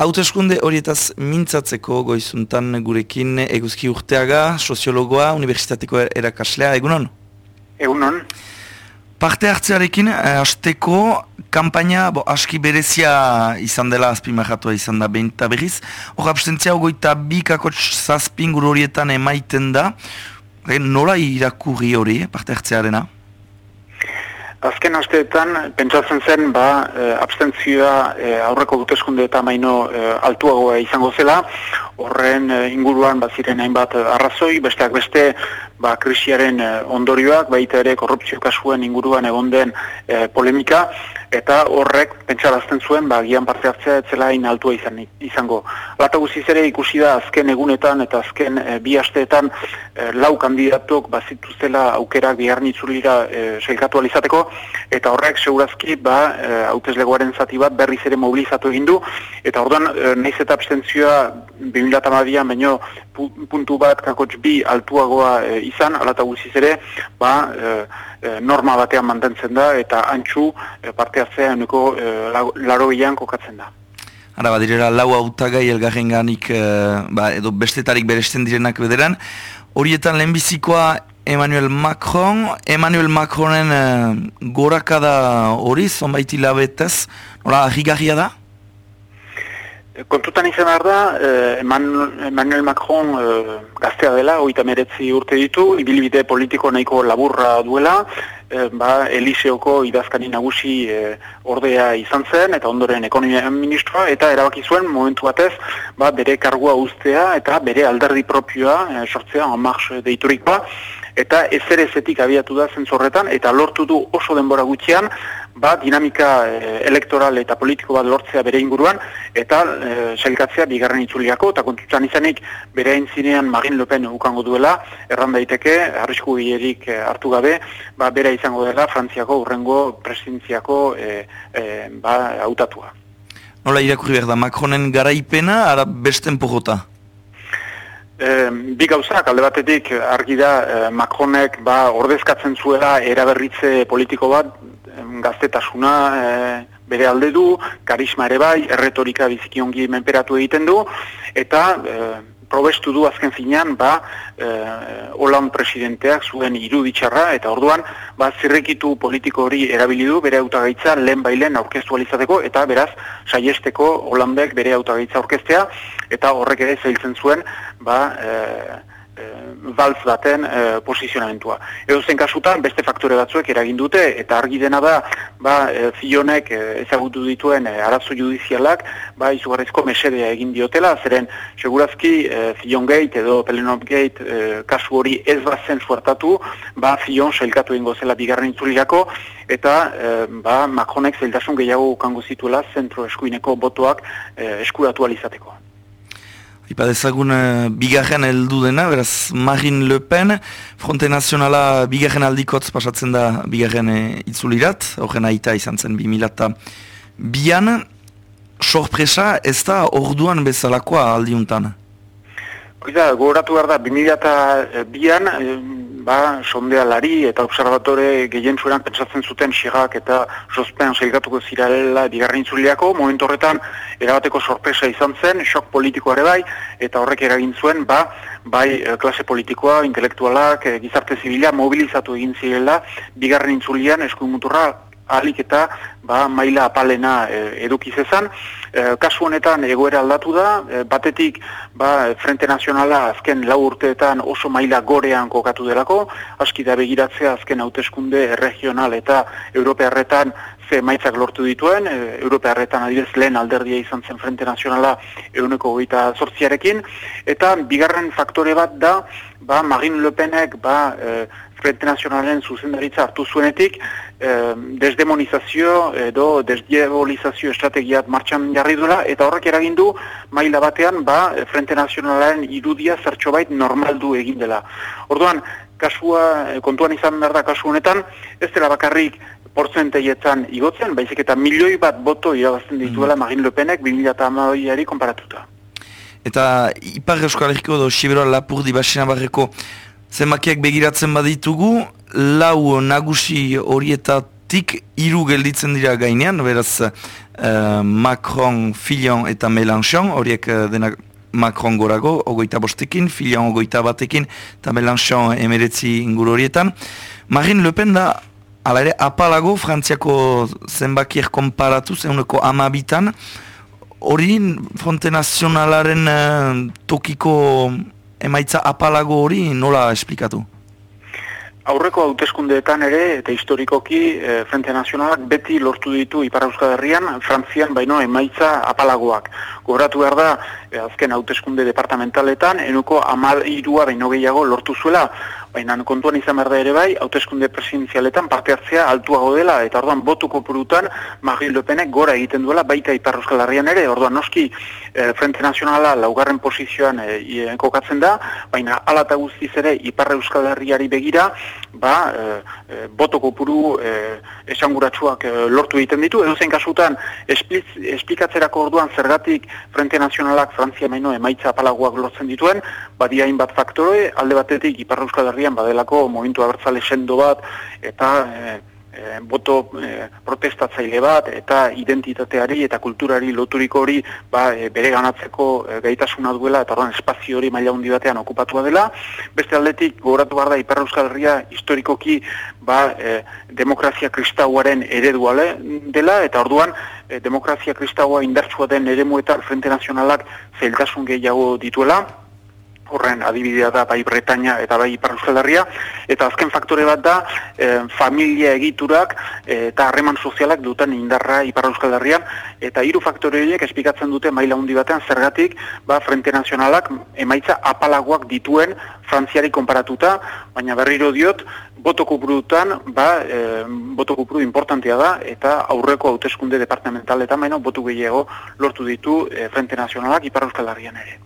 hauteskunde horietaz mintzatzeko goizuntan gurekin eguzki urteaga, soziologoa, universitateko erakaslea, egunon? Egunon. Parte hartzearekin, eh, azteko kampaina bo, aski berezia izan dela azpimahatua izan da behin eta berriz. Hor abstentzia ogoita bi kakotx zazpingur horietan emaiten da. Nola irakurri hori eh, parte hartzearena? Azken asteetan, pentsatzen zen, ba, e, abstentzioa e, aurreko duteskunde eta maino e, altuagoa izango zela, horren e, inguruan baziren hainbat arrazoi, besteak beste, ba, krisiaren ondorioak, baita ere korruptzio kasuen inguruan egon den polemika, eta horrek pentsarazten zuen ba gian parte hartzea etzela in altua izan izango. Lata guziz ere ikusi da azken egunetan eta azken e, bi asteetan e, lau kandidatok bazituztela aukerak biharni itzulira e, sailkatu alizateko eta horrek segurazki ba hauteslegoaren zati bat berriz ere mobilizatu egin du. Eta orduan e, naiz eta abstentzioa 2012an baino puntu bat kakotx bi altuagoa izan. Alata guziz ere ba norma batean mantentzen da. Eta antxu e, parte hartzea eneko e, kokatzen da. Ara, badirera, lau autagai elgarren ganik, e, ba, edo bestetarik beresten direnak bederan. Horietan lehenbizikoa Emmanuel Macron, Emmanuel Macronen e, gorakada hori, zonbaiti labetez, nola, ahigarria da? Kontutan izan behar da, eh, Emmanuel Macron eh, gaztea dela, oita meretzi urte ditu, ibilbide politiko nahiko laburra duela, eh, ba, Eliseoko idazkani nagusi eh, ordea izan zen, eta ondoren ekonomia ministroa, eta erabaki zuen momentu batez, ba, bere kargua ustea eta bere alderdi propioa eh, sortzea, en marx deiturikoa, eta ezerezetik abiatu da zentzorretan, eta lortu du oso denbora gutxian, ba, dinamika e, elektoral eta politiko bat lortzea bere inguruan, eta e, sailkatzea bigarren itzuliako, eta kontutan izanik bere zinean Marin Lopen ukango duela, erran daiteke, arrisku gillerik e, hartu gabe, ba, bere izango dela Frantziako urrengo presidentziako e, e, ba, autatua. Nola irakurri behar da, Macronen garaipena, ara besten pojota? E, bi gauzak, alde batetik argi da e, Macronek ba, ordezkatzen zuela eraberritze politiko bat, gaztetasuna e, bere alde du, karisma ere bai, erretorika bizikiongi menperatu egiten du, eta e, probestu du azken finean, ba, e, Olan presidenteak zuen iruditxarra, eta orduan, ba, zirrekitu politiko hori erabili du, bere autagaitza lehen bailen aurkeztu alizateko, eta beraz, saiesteko Holandek bere autagaitza aurkeztea, eta horrek ere zailtzen zuen, ba, e, balz baten e, posizionamentua. Edo zen kasutan, beste faktore batzuek eragin dute, eta argi dena da, ba, e, zionek e, ezagutu dituen e, arazo judizialak, ba, izugarrizko mesedea egin diotela, zeren, segurazki, e, zion gate edo pelenop gate e, kasu hori ez bazen zuartatu, ba, zion sailkatu ingo zela bigarren itzuliako, eta e, ba, Macronek zeltasun gehiago ukango zituela zentro eskuineko botoak e, eskuratu alizateko. Ipa dezagun uh, bigarren heldu dena, beraz Marine Le Pen, Fronte Nazionala bigarren aldikotz pasatzen da bigarren uh, itzulirat, horren aita izan zen 2000 bian, sorpresa ez da orduan bezalakoa aldiuntan? Oida, gogoratu behar da, 2000 bian, ba, sondealari eta observatore gehien zueran pentsatzen zuten xigak eta sospen zailgatuko zirarela digarren itzuliako, momentu horretan erabateko sorpresa izan zen, xok politikoare bai, eta horrek eragin zuen, ba, bai eh, klase politikoa, intelektualak, eh, gizarte zibila, mobilizatu egin zirela, bigarren itzulian eskuin muturra alik eta ba, maila apalena e, edukizezan. E, kasu honetan egoera aldatu da, e, batetik ba, Frente Nazionala azken lau urteetan oso maila gorean kokatu delako, aski da begiratzea azken hauteskunde regional eta Europearretan ze maitzak lortu dituen, e, Europearretan adibez lehen alderdia izan zen Frente Nazionala eguneko goita sortziarekin, eta bigarren faktore bat da, ba, Marine Le Penek ba, e, Frente Nazionalen zuzendaritza hartu zuenetik, eh, desdemonizazio edo desdiabolizazio estrategiat martxan jarri duela, eta horrek eragindu maila batean, ba, Frente Nazionalen irudia zertxo bait normaldu egin dela. Orduan, kasua, eh, kontuan izan behar da kasu honetan, ez dela bakarrik porzenteietan igotzen, baizik eta milioi bat boto irabazten dituela mm. Marine Le Penek 2008ari konparatuta. Eta Ipar Euskal Herriko edo Siberoa Lapurdi Basina Barreko zenbakiak begiratzen baditugu, lau nagusi horietatik hiru gelditzen dira gainean, beraz Macron, Fillon eta Mélenchon, horiek denak Macron gorago, ogoita bostekin, Fillon ogoita batekin, eta Mélenchon emeretzi inguru horietan. Marine Le Pen da, ala ere, apalago, frantziako zenbakier konparatu, zeuneko amabitan, hori fronte nazionalaren tokiko emaitza apalago hori nola esplikatu? Aurreko hauteskundeetan ere eta historikoki e, Frente Nazionalak beti lortu ditu Ipar Euskal Herrian, Frantzian baino emaitza apalagoak. Goratu behar da, e, azken hauteskunde departamentaletan, enuko amal irua baino gehiago lortu zuela, baina kontuan izan behar da ere bai, hauteskunde presidenzialetan parte hartzea altuago dela, eta orduan botuko purutan Marine Le Penek gora egiten duela baita Ipar Euskal Herrian ere, orduan noski e, Frente Nazionala laugarren posizioan e, kokatzen da, baina alata guztiz ere Ipar Euskal Herriari begira, ba, e, e, botoko puru e, esanguratsuak e, lortu egiten ditu, edo zen kasutan esplikatzerako orduan zergatik Frente Nazionalak Frantzia maino emaitza apalagoak lortzen dituen, badia bat faktore, alde batetik Ipar Euskal Herrian badelako momentu abertzale sendo bat eta e, e, boto e, protestatzaile bat eta identitateari eta kulturari loturiko hori ba, e, bere ganatzeko e, gaitasuna duela eta ordan espazio hori maila handi batean okupatua dela. Beste aldetik gogoratu behar da Ipar Euskal Herria historikoki ba, e, demokrazia kristauaren ereduale dela eta orduan e, demokrazia kristaua indartsua den eremuetan Frente Nazionalak zeltasun gehiago dituela horren adibidea da bai Bretaña eta bai Ipar Euskal Herria, eta azken faktore bat da e, familia egiturak e, eta harreman sozialak duten indarra Ipar Euskal Herrian, eta hiru faktore horiek espikatzen dute maila handi batean zergatik ba, Frente Nazionalak emaitza apalagoak dituen Frantziari konparatuta, baina berriro diot, botoko burutan, ba, e, botoko buru importantia da, eta aurreko hauteskunde departamental eta maino botu gehiago lortu ditu e, Frente Nazionalak Ipar Euskal Herrian ere.